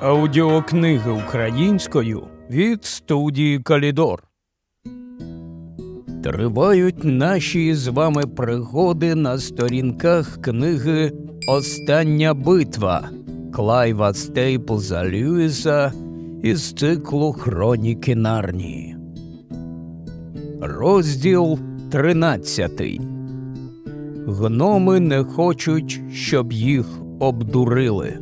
Аудіокниги українською від студії Калідор. Тривають наші з вами пригоди на сторінках книги Остання битва Клайва Стейплза Льюіса із циклу Хроніки Нарнії. Розділ 13 Гноми не хочуть, щоб їх обдурили.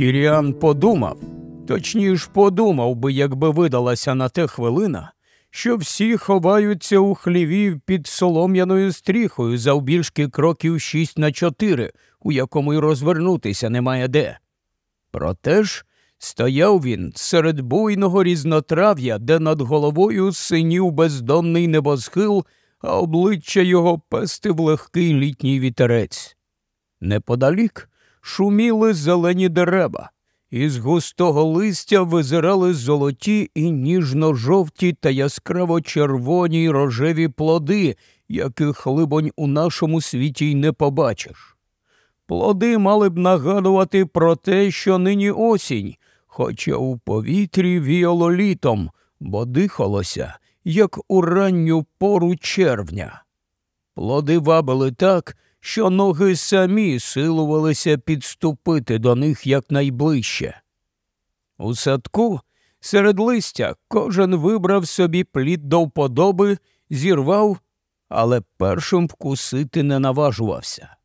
Тіріан подумав, точніше подумав би, якби видалася на те хвилина, що всі ховаються у хліві під солом'яною стріхою завбільшки кроків шість на чотири, у якому й розвернутися немає де. Проте ж стояв він серед буйного різнотрав'я, де над головою синів бездонний небосхил, а обличчя його пестив легкий літній вітерець. Неподалік шуміли зелені дерева, із густого листя визирали золоті і ніжно-жовті та яскраво червоні рожеві плоди, яких, либонь, у нашому світі й не побачиш. Плоди мали б нагадувати про те, що нині осінь, хоча у повітрі віяло літом, бо дихалося, як у ранню пору червня. Плоди вабили так, що ноги самі силувалися підступити до них якнайближче. У садку серед листя кожен вибрав собі плід до вподоби, зірвав, але першим вкусити не наважувався.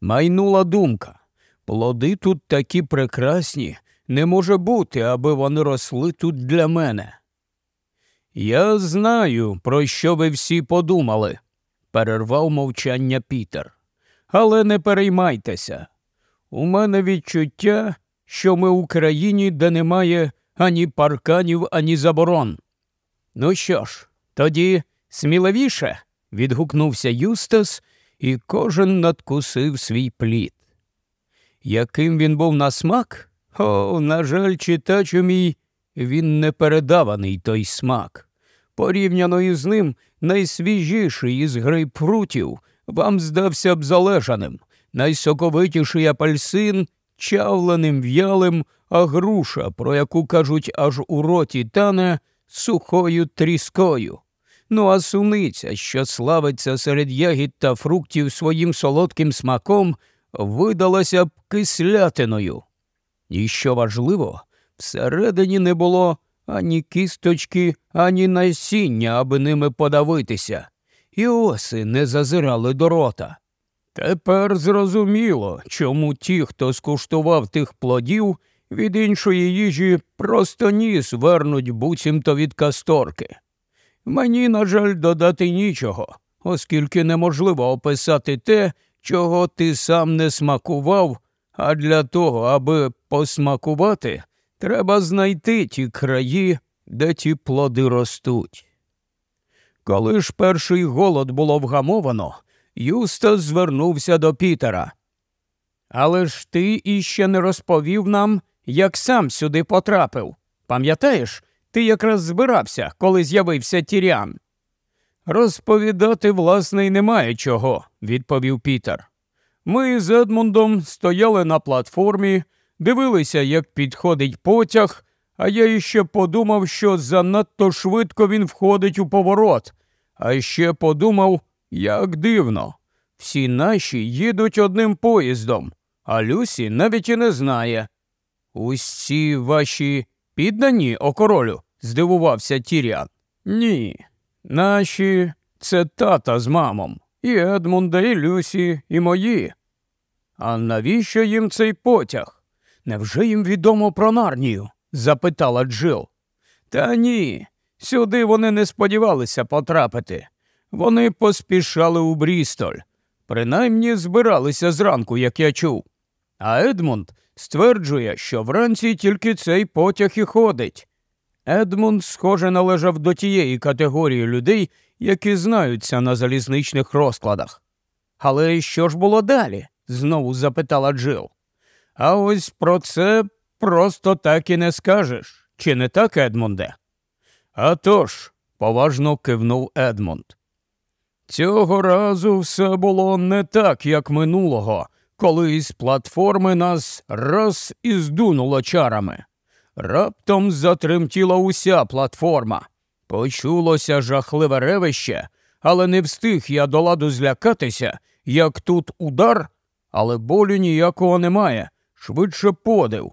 Майнула думка плоди тут такі прекрасні, не може бути, аби вони росли тут для мене. Я знаю, про що ви всі подумали, перервав мовчання Пітер. Але не переймайтеся. У мене відчуття, що ми у країні, де немає ані парканів, ані заборон. Ну що ж, тоді сміливіше. відгукнувся Юстас, і кожен надкусив свій плід. Яким він був на смак? О, на жаль, читачу мій, він не передаваний той смак. Порівняно із ним найсвіжіший із грейпфрутів вам здався б залежаним, найсоковитіший апельсин чавленим в'ялим, а груша, про яку кажуть аж у роті тане, сухою тріскою. Ну а суниця, що славиться серед ягід та фруктів своїм солодким смаком, видалася б кислятиною. І що важливо, всередині не було ані кісточки, ані насіння, аби ними подавитися, і оси не зазирали до рота. Тепер зрозуміло, чому ті, хто скуштував тих плодів, від іншої їжі просто ніс вернуть буцімто від касторки. Мені, на жаль, додати нічого, оскільки неможливо описати те, чого ти сам не смакував, а для того, аби посмакувати, Треба знайти ті краї, де ті плоди ростуть. Коли ж перший голод було вгамовано, Юстас звернувся до Пітера. Але ж ти іще не розповів нам, як сам сюди потрапив. Пам'ятаєш, ти якраз збирався, коли з'явився тірян. Розповідати, власне, й немає чого, відповів Пітер. Ми з Едмундом стояли на платформі дивилися, як підходить потяг, а я іще подумав, що занадто швидко він входить у поворот, а ще подумав, як дивно. Всі наші їдуть одним поїздом, а Люсі навіть і не знає. Усі ваші піддані окоролю? здивувався Тірян. Ні, наші це тата з мамом, і Едмунда, і Люсі, і мої. А навіщо їм цей потяг? Невже їм відомо про нарнію? запитала Джил. Та ні, сюди вони не сподівалися потрапити. Вони поспішали у Брістоль. Принаймні збиралися зранку, як я чув. А Едмунд стверджує, що вранці тільки цей потяг і ходить. Едмунд, схоже, належав до тієї категорії людей, які знаються на залізничних розкладах. Але що ж було далі? знову запитала Джил. А ось про це просто так і не скажеш. Чи не так, Едмунде? «А тож», – поважно кивнув Едмунд. Цього разу все було не так, як минулого, коли із платформи нас раз і здунуло чарами. Раптом затремтіла уся платформа. Почулося жахливе ревище, але не встиг я до ладу злякатися, як тут удар, але болю ніякого немає, швидше подив.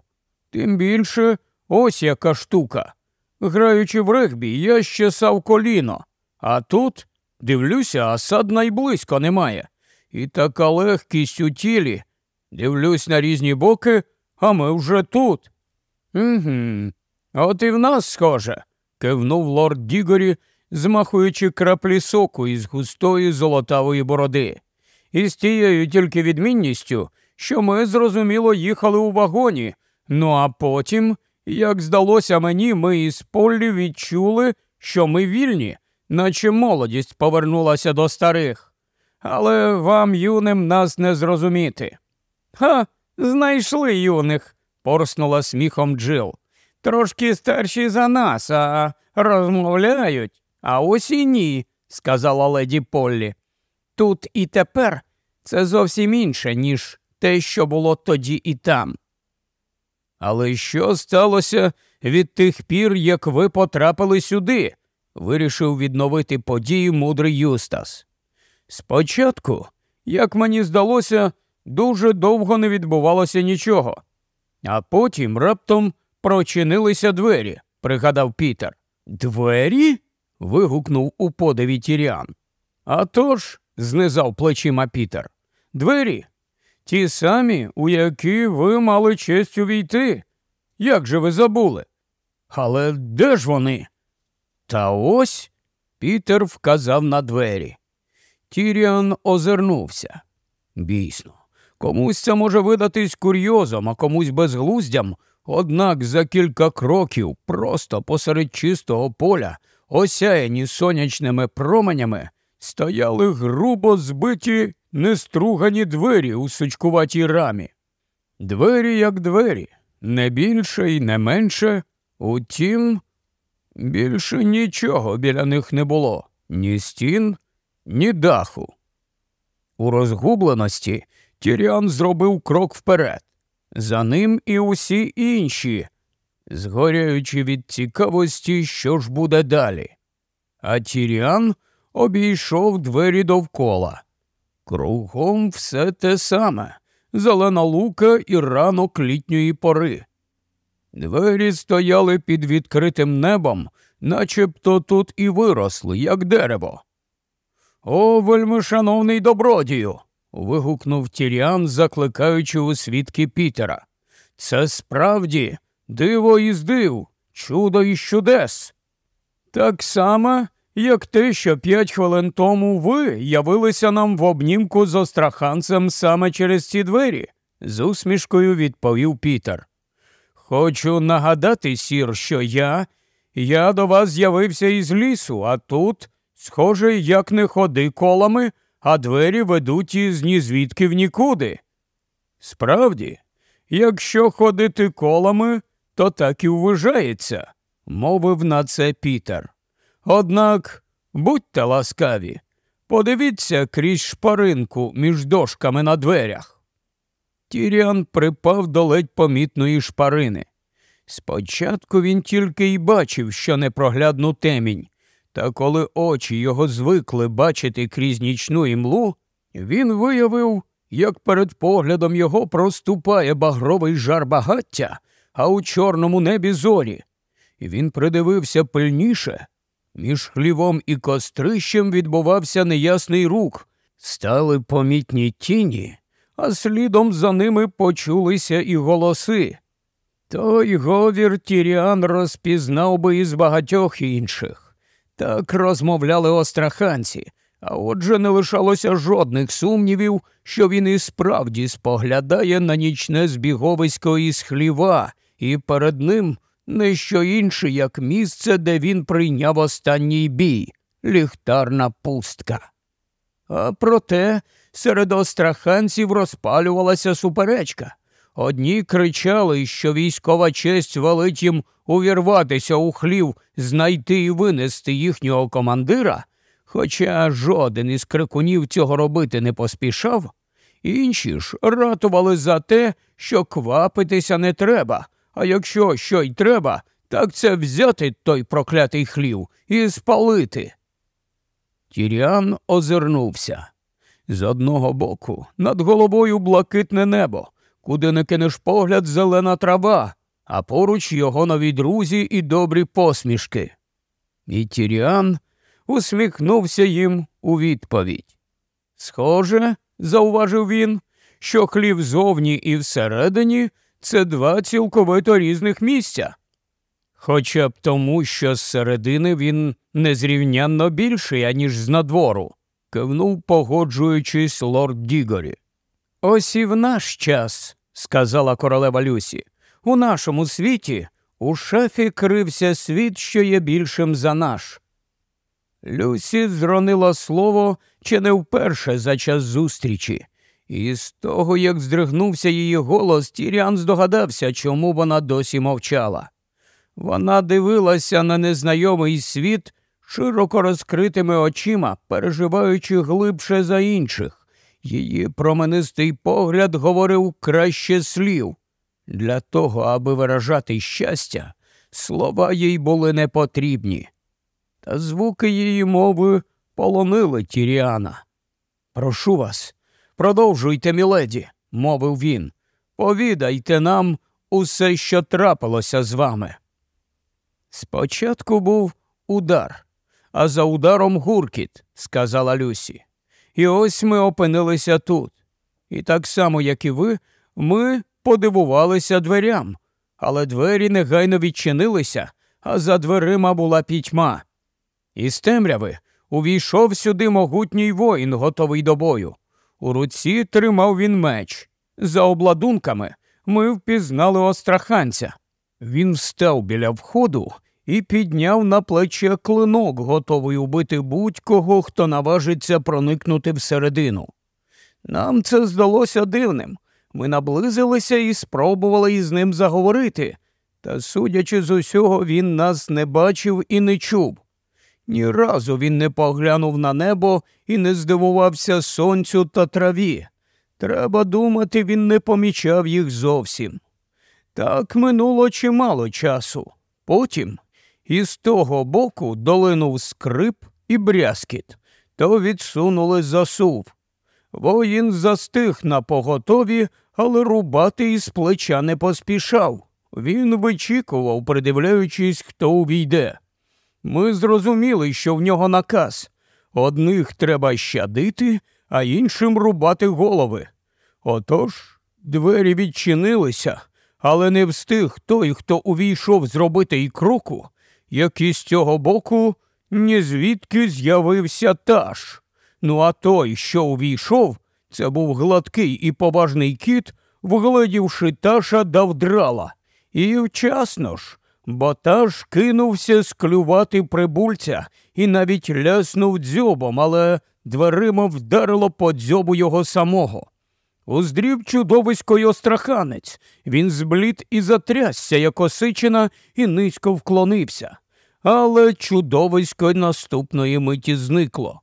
Тим більше ось яка штука. Граючи в регбі, я ще сав коліно, а тут, дивлюся, осад найблизько немає. І така легкість у тілі. Дивлюсь на різні боки, а ми вже тут. Угу. От і в нас схоже, кивнув лорд Дігорі, змахуючи краплі соку із густої золотавої бороди. І з тією тільки відмінністю, що ми зрозуміло їхали у вагоні. Ну а потім, як здалося мені, ми із Поллі відчули, що ми вільні, наче молодість повернулася до старих. Але вам, юним, нас не зрозуміти. Ха, знайшли юних, порснула сміхом Джил. Трошки старші за нас, а розмовляють. А ось і ні, сказала леді Поллі. Тут і тепер це зовсім інше, ніж те, що було тоді і там. Але що сталося від тих пір, як ви потрапили сюди? вирішив відновити події мудрий Юстас. Спочатку, як мені здалося, дуже довго не відбувалося нічого, а потім раптом прочинилися двері, пригадав Пітер. Двері? вигукнув у подиві Тіріан. «А тож», – знизав плечима Пітер, двері. Ті самі, у які ви мали честь увійти. Як же ви забули? Але де ж вони? Та ось Пітер вказав на двері. Тіріан озирнувся. Бійсно, комусь це може видатись курйозом, а комусь безглуздям, однак за кілька кроків, просто посеред чистого поля, осяяні сонячними променями, стояли грубо збиті нестругані двері у сучкуватій рамі. Двері, як двері, не більше і не менше, утім, більше нічого біля них не було ні стін, ні даху. У розгубленості Тіріан зробив крок вперед. За ним і усі інші, згоряючи від цікавості, що ж буде далі. А Тіріан обійшов двері довкола. Кругом все те саме зелена лука і ранок літньої пори. Двері стояли під відкритим небом, начебто тут і виросли, як дерево. О, вельми шановний добродію. вигукнув Тіріан, закликаючи у свідки Пітера. Це справді диво із див, чудо із чудес. Так само, як те, що п'ять хвилин тому ви явилися нам в обнімку з остраханцем саме через ці двері, з усмішкою відповів Пітер. Хочу нагадати, сір, що я, я до вас з'явився із лісу, а тут Схоже, як не ходи колами, а двері ведуть із нізвідки в нікуди. Справді, якщо ходити колами, то так і вважається, мовив на це Пітер. Однак будьте ласкаві, подивіться крізь шпаринку між дошками на дверях. Тіріан припав до ледь помітної шпарини. Спочатку він тільки й бачив, що непроглядну темінь, та коли очі його звикли бачити крізь нічну імлу, він виявив, як перед поглядом його проступає багровий жар багаття, а у чорному небі зорі. І він придивився пильніше. Між хлівом і кострищем відбувався неясний рух, стали помітні тіні, а слідом за ними почулися і голоси. Той говір Тіріан розпізнав би із багатьох інших. Так розмовляли остраханці, а отже не лишалося жодних сумнівів, що він і справді споглядає на нічне збіговисько із хліва, і перед ним не що інше, як місце, де він прийняв останній бій ліхтарна пустка. А проте серед остраханців розпалювалася суперечка. Одні кричали, що військова честь велить їм увірватися у хлів, знайти і винести їхнього командира, хоча жоден із крикунів цього робити не поспішав, Інші ж ратували за те, що квапитися не треба, а якщо що й треба, так це взяти той проклятий хлів і спалити. Тіріан озирнувся. З одного боку над головою блакитне небо, куди не кинеш погляд зелена трава, а поруч його нові друзі і добрі посмішки. І Тіріан усміхнувся їм у відповідь. Схоже, зауважив він, що хлів зовні і всередині це два цілковито різних місця. Хоча б тому, що зсередини він незрівнянно більший, аніж з надвору, кивнув, погоджуючись лорд Дігорі. Ось і в наш час, сказала королева Люсі, у нашому світі у шафі крився світ, що є більшим за наш. Люсі зронила слово чи не вперше за час зустрічі, і з того, як здригнувся її голос, Тіріан здогадався, чому вона досі мовчала. Вона дивилася на незнайомий світ широко розкритими очима, переживаючи глибше за інших. Її променистий погляд говорив краще слів. Для того, аби виражати щастя, слова їй були не потрібні. Та звуки її мови полонили Тіріана. Прошу вас, продовжуйте, міледі, мовив він. Повідайте нам усе, що трапилося з вами. Спочатку був удар, а за ударом гуркіт, сказала Люсі. І ось ми опинилися тут. І так само, як і ви, ми подивувалися дверям, але двері негайно відчинилися, а за дверима була пітьма. Із темряви увійшов сюди могутній воїн, готовий до бою. У руці тримав він меч. За обладунками ми впізнали остраханця. Він встав біля входу і підняв на плече клинок, готовий убити будь-кого, хто наважиться проникнути всередину. Нам це здалося дивним. Ми наблизилися і спробували із ним заговорити, та, судячи з усього, він нас не бачив і не чув. Ні разу він не поглянув на небо і не здивувався сонцю та траві. Треба думати, він не помічав їх зовсім. Так минуло чимало часу. Потім із того боку долинув скрип і брязкіт, то відсунули засув. Воїн застиг на поготові, але рубати із плеча не поспішав. Він вичікував, придивляючись, хто увійде. Ми зрозуміли, що в нього наказ одних треба щадити, а іншим рубати голови. Отож двері відчинилися, але не встиг той, хто увійшов зробити і кроку, як із цього боку ні звідки з'явився таш. Ну, а той, що увійшов, це був гладкий і поважний кіт, вгледівши таша, дав драла. І вчасно ж, бо таш кинувся склювати прибульця і навіть ляснув дзьобом, але дверима вдарило по дзьобу його самого. Уздрів чудовисько й остраханець. Він зблід і затрясся, як осичина, і низько вклонився. Але чудовисько наступної миті зникло.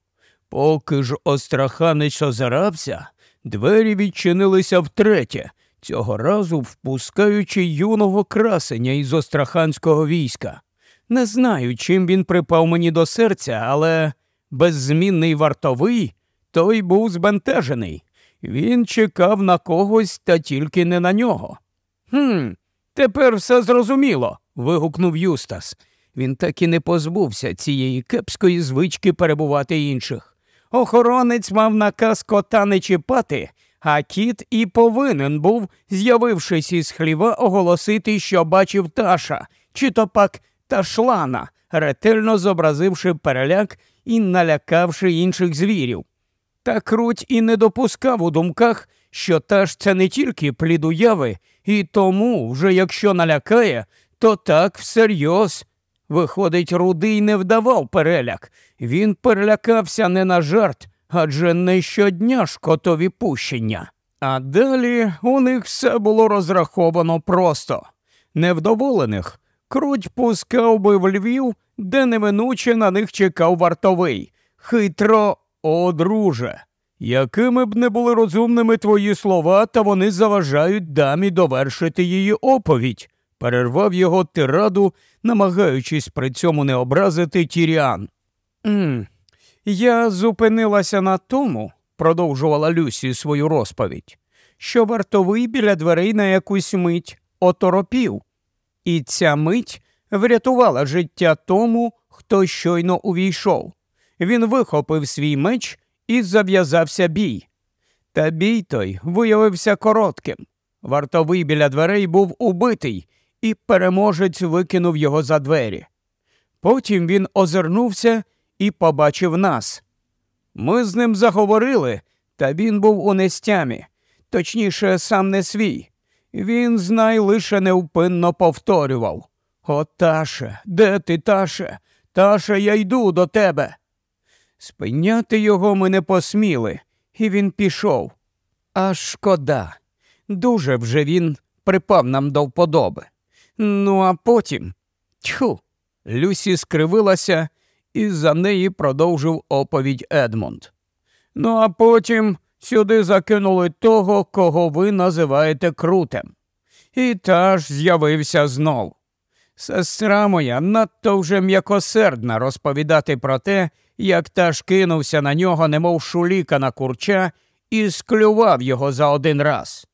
Поки ж остраханець озирався, двері відчинилися втретє, цього разу впускаючи юного красеня із остраханського війська. Не знаю, чим він припав мені до серця, але беззмінний вартовий той був збентежений. Він чекав на когось та тільки не на нього. «Хм, тепер все зрозуміло. вигукнув Юстас. Він так і не позбувся цієї кепської звички перебувати інших. Охоронець мав наказ кота не чіпати, а кіт і повинен був, з'явившись із хліва, оголосити, що бачив таша, чи то пак ташлана, ретельно зобразивши переляк і налякавши інших звірів. Та круть і не допускав у думках, що таш це не тільки плід уяви, і тому, вже якщо налякає, то так всерйоз. Виходить, рудий не вдавав переляк. Він перелякався не на жарт, адже не щодня ж котові пущення. А далі у них все було розраховано просто. Невдоволених круть пускав би в Львів, де неминуче на них чекав вартовий. Хитро, о, друже, Якими б не були розумними твої слова, та вони заважають дамі довершити її оповідь, перервав його тираду, намагаючись при цьому не образити Тіріан. «М, Я зупинилася на тому, продовжувала Люсі свою розповідь, що вартовий біля дверей на якусь мить оторопів, і ця мить врятувала життя тому, хто щойно увійшов. Він вихопив свій меч і зав'язався бій. Та бій той виявився коротким. Вартовий біля дверей був убитий, і переможець викинув його за двері. Потім він озирнувся і побачив нас. Ми з ним заговорили, та він був у нестямі, точніше, сам не свій. Він, знай, лише невпинно повторював О, Таше, де ти, Таше? Таше, я йду до тебе. Спиняти його ми не посміли, і він пішов. А шкода. Дуже вже він припав нам до вподоби. Ну, а потім. Тьху. Люсі скривилася, і за неї продовжив оповідь Едмонд. Ну, а потім сюди закинули того, кого ви називаєте крутем. І та ж з'явився знов. Сестра моя надто вже м'якосердна розповідати про те, як та ж кинувся на нього, немов шуліка на курча, і склював його за один раз.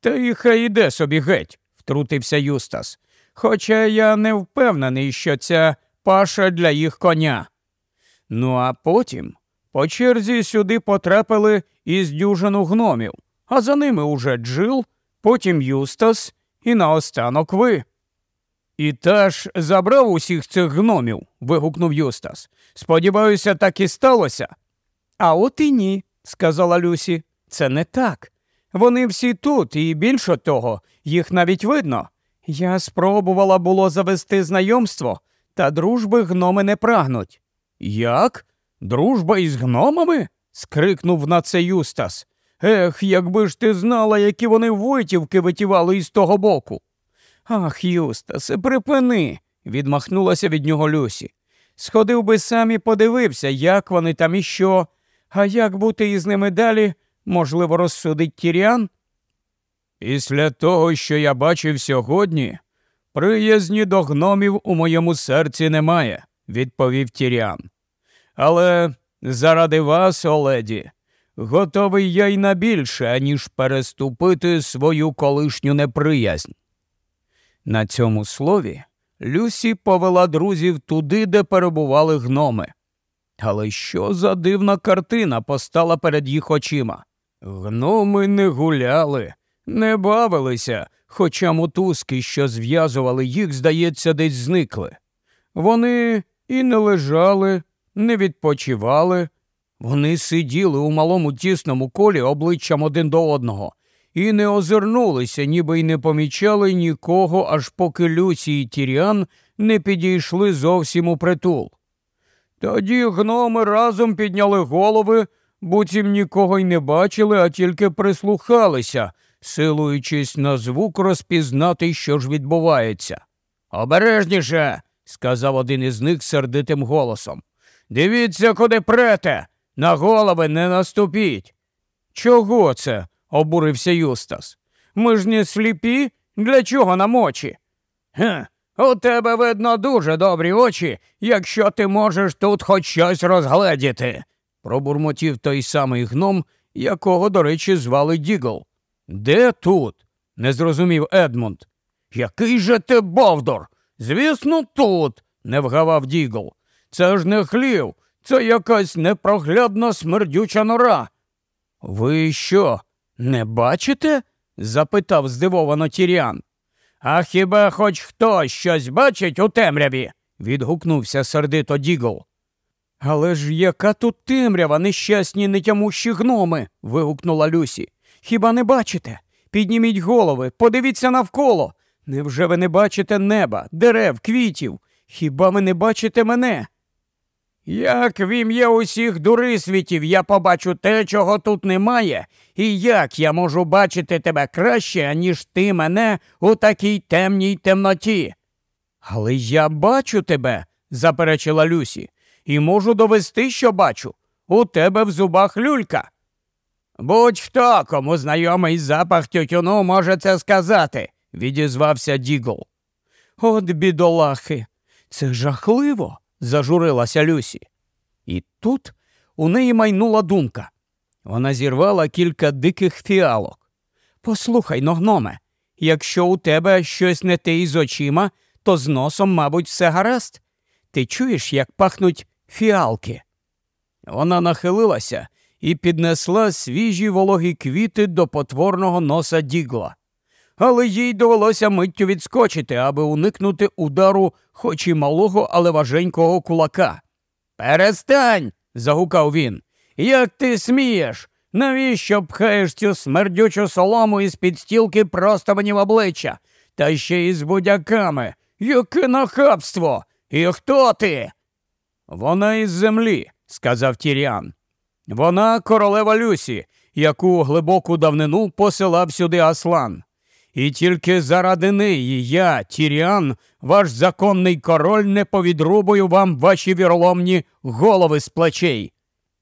Та й хай іде собі геть, втрутився Юстас. Хоча я не впевнений, що ця паша для їх коня. Ну а потім по черзі сюди потрапили із дюжину гномів, а за ними уже Джил, потім Юстас і наостанок ви. І теж забрав усіх цих гномів. вигукнув Юстас. Сподіваюся, так і сталося. А от і ні, сказала Люсі. Це не так. Вони всі тут, і більше того, їх навіть видно. Я спробувала було завести знайомство, та дружби гноми не прагнуть. Як? Дружба із гномами? скрикнув на це Юстас. Ех, якби ж ти знала, які вони витівки витівали із того боку. Ах, Юстасе, припини, відмахнулася від нього Люсі. Сходив би сам і подивився, як вони там і що, а як бути із ними далі, можливо, розсудить Тіріан? Після того, що я бачив сьогодні, приязні до гномів у моєму серці немає, відповів Тіріан. Але заради вас, Оледі, готовий я й на більше, аніж переступити свою колишню неприязнь. На цьому слові Люсі повела друзів туди, де перебували гноми. Але що за дивна картина постала перед їх очима? Гноми не гуляли, не бавилися, хоча мотузки, що зв'язували їх, здається, десь зникли. Вони і не лежали, не відпочивали. Вони сиділи у малому тісному колі обличчям один до одного і не озирнулися, ніби й не помічали нікого, аж поки Люсі і Тіріан не підійшли зовсім у притул. Тоді гноми разом підняли голови, буцім нікого й не бачили, а тільки прислухалися, силуючись на звук розпізнати, що ж відбувається. Обережніше, сказав один із них сердитим голосом. Дивіться, куди прете, на голови не наступіть. Чого це? обурився Юстас. Ми ж не сліпі, для чого нам очі? Ге, у тебе, видно, дуже добрі очі, якщо ти можеш тут хоч щось розгледіти, пробурмотів той самий гном, якого, до речі, звали Дігл. Де тут? не зрозумів Едмунд. Який же ти бовдур? Звісно, тут, не вгавав Дігл. Це ж не хлів, це якась непроглядна смердюча нора. Ви що? Не бачите? запитав здивовано Тіріан. А хіба хоч хтось щось бачить у темряві? відгукнувся сердито Дігл. Але ж яка тут темрява, нещасні нетямущі гноми. вигукнула Люсі. Хіба не бачите? Підніміть голови, подивіться навколо. Невже ви не бачите неба, дерев, квітів? Хіба ви не бачите мене? Як в ім'я усіх дурисвітів я побачу те, чого тут немає, і як я можу бачити тебе краще, аніж ти мене у такій темній темноті? Але я бачу тебе, заперечила Люсі, і можу довести, що бачу. У тебе в зубах люлька. Будь-хто, кому знайомий запах тютюну, може це сказати, відізвався Дігл. От бідолахи, це жахливо, зажурилася Люсі. І тут у неї майнула думка. Вона зірвала кілька диких фіалок. Послухай-но, гноме, якщо у тебе щось не те із очима, то з носом, мабуть, все гаразд. Ти чуєш, як пахнуть фіалки? Вона нахилилася і піднесла свіжі вологі квіти до потворного носа дігла. Але їй довелося миттю відскочити, аби уникнути удару, хоч і малого, але важенького кулака. Перестань. загукав він. Як ти смієш? Навіщо пхаєш цю смердючу солому із під стілки просто мені в обличчя? Та ще й з будяками. Яке нахабство! І хто ти? Вона із землі, сказав Тіріан. Вона королева Люсі, яку в глибоку давнину посилав сюди Аслан. І тільки заради неї я, Тіріан, ваш законний король, не повідрубую вам ваші віроломні голови з плечей.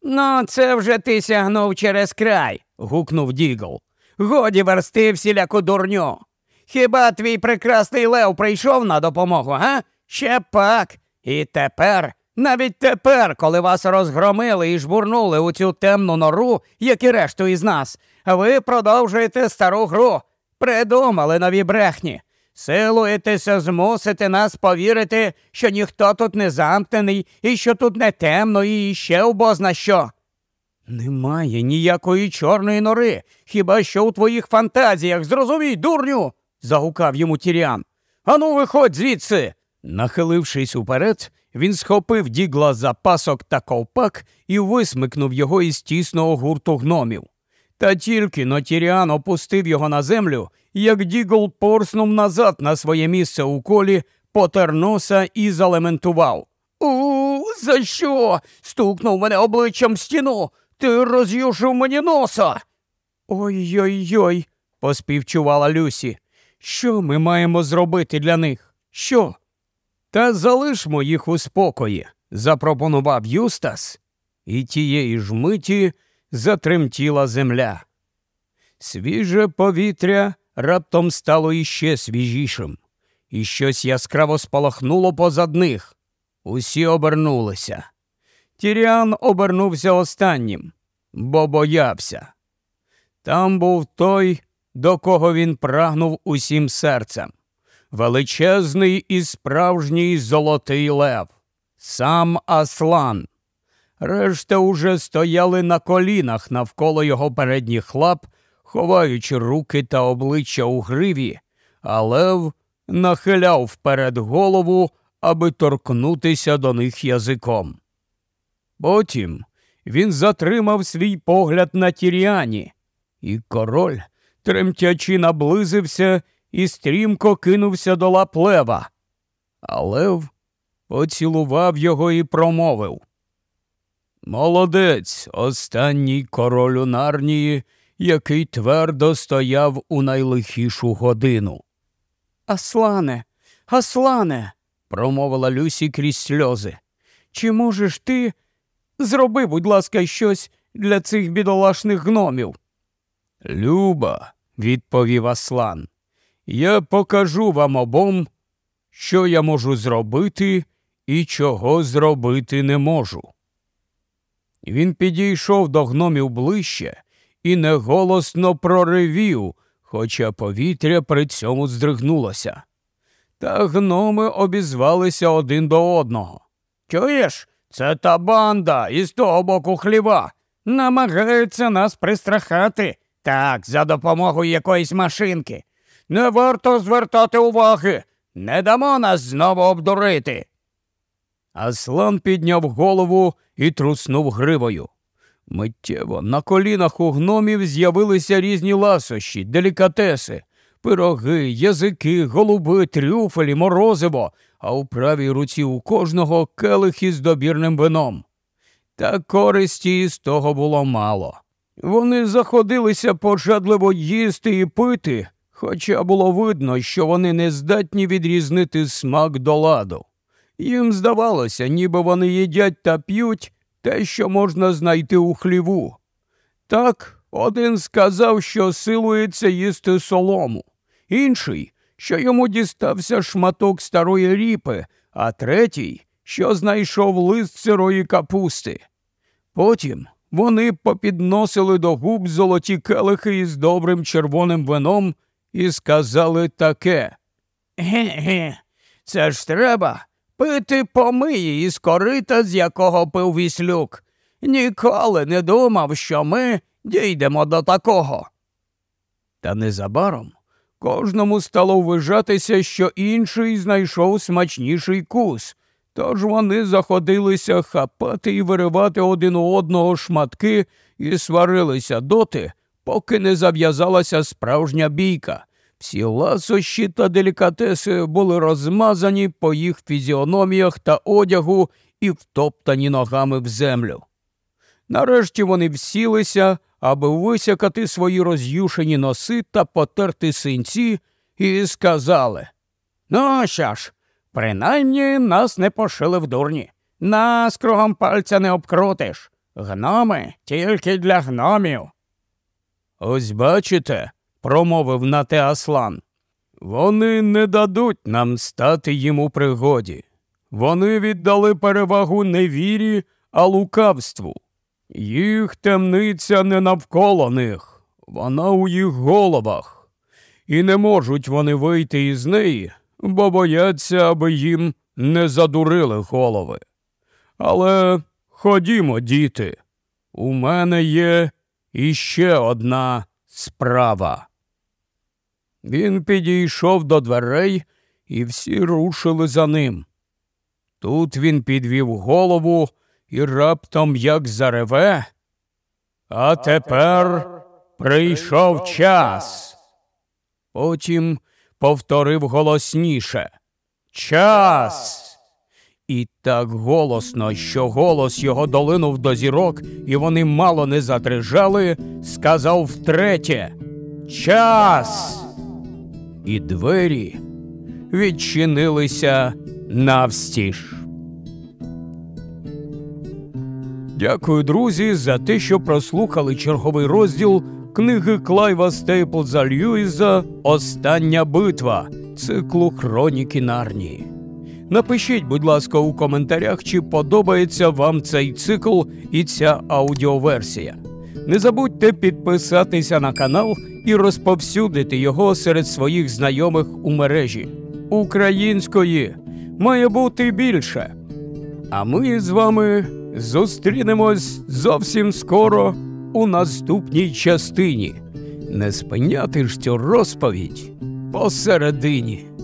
Ну, це вже ти сягнув через край, гукнув Дігл. Годі версти всіляку дурню. Хіба твій прекрасний Лев прийшов на допомогу, га? Ще пак. І тепер, навіть тепер, коли вас розгромили і жбурнули у цю темну нору, як і решту із нас, ви продовжуєте стару гру. Придумали нові брехні. Силуєтеся змусити нас повірити, що ніхто тут не замкнений і що тут не темно, і ще обозна що. Немає ніякої чорної нори, хіба що у твоїх фантазіях. Зрозумій, дурню. загукав йому Тіріан. Ану, виходь звідси. Нахилившись уперед, він схопив Дігла за пасок та ковпак і висмикнув його із тісного гурту гномів. Та тільки-но Тіріан опустив його на землю, як Дігл порснув назад на своє місце у колі, потер носа і залементував. У, за що? стукнув мене обличчям стіну. Ти роз'юшив мені носа. Ой ой ой, поспівчувала Люсі. Що ми маємо зробити для них? Що? Та залишмо їх у спокої, запропонував Юстас, і тієї ж миті затремтіла земля. Свіже повітря раптом стало іще свіжішим, і щось яскраво спалахнуло позад них. Усі обернулися. Тіріан обернувся останнім, бо боявся. Там був той, до кого він прагнув усім серцем. Величезний і справжній золотий лев, сам Аслан. Решта уже стояли на колінах навколо його передніх лап, ховаючи руки та обличчя у гриві, а лев нахиляв вперед голову, аби торкнутися до них язиком. Потім він затримав свій погляд на Тіріані, і король, тремтячи, наблизився і стрімко кинувся до лап лева. А лев поцілував його і промовив. Молодець, останній королю нарнії, який твердо стояв у найлихішу годину. Аслане, Аслане, промовила Люсі крізь сльози. Чи можеш ти зроби, будь ласка, щось для цих бідолашних гномів? Люба, відповів Аслан, я покажу вам обом, що я можу зробити і чого зробити не можу. Він підійшов до гномів ближче і неголосно проривів, хоча повітря при цьому здригнулося. Та гноми обізвалися один до одного. Чуєш, це та банда із того боку хліва. Намагаються нас пристрахати. Так, за допомогою якоїсь машинки. Не варто звертати уваги. Не дамо нас знову обдурити. Аслан підняв голову і труснув гривою. Миттєво на колінах у гномів з'явилися різні ласощі, делікатеси, пироги, язики, голуби, трюфелі, морозиво, а у правій руці у кожного келих із добірним вином. Та користі з того було мало. Вони заходилися пожадливо їсти і пити, хоча було видно, що вони не здатні відрізнити смак до ладу. Їм здавалося, ніби вони їдять та п'ють те, що можна знайти у хліву. Так Один сказав, що силується їсти солому, інший, що йому дістався шматок старої ріпи, а третій, що знайшов лист сирої капусти. Потім вони попідносили до губ золоті келихи із добрим червоним вином і сказали таке. Ге-ге, це ж треба пити помиї із корита, з якого пив віслюк. Ніколи не думав, що ми дійдемо до такого. Та незабаром кожному стало ввижатися, що інший знайшов смачніший кус, тож вони заходилися хапати і виривати один у одного шматки і сварилися доти, поки не зав'язалася справжня бійка. Всі ласощі та делікатеси були розмазані по їх фізіономіях та одягу і втоптані ногами в землю. Нарешті вони всілися, аби висякати свої роз'юшені носи та потерти синці, і сказали Ну, що ж, принаймні нас не пошили в дурні. Нас кругом пальця не обкрутиш. Гноми тільки для гномів. Ось бачите, промовив нате Аслан. Вони не дадуть нам стати їм у пригоді. Вони віддали перевагу не вірі, а лукавству. Їх темниця не навколо них, вона у їх головах, і не можуть вони вийти із неї, бо бояться, аби їм не задурили голови. Але ходімо, діти, у мене є іще одна справа. Він підійшов до дверей, і всі рушили за ним. Тут він підвів голову і раптом як зареве. А тепер прийшов час. Потім повторив голосніше Час. І так голосно, що голос його долинув до зірок, і вони мало не задрижали, сказав втретє Час. І двері відчинилися навстіж. Дякую, друзі, за те, що прослухали черговий розділ книги Клайва Стейплза Льюіза Остання битва циклу Хроніки Нарнії. Напишіть, будь ласка, у коментарях, чи подобається вам цей цикл і ця аудіоверсія. Не забудьте підписатися на канал і розповсюдити його серед своїх знайомих у мережі. Української має бути більше. А ми з вами зустрінемось зовсім скоро у наступній частині. Не спиняти ж цю розповідь посередині.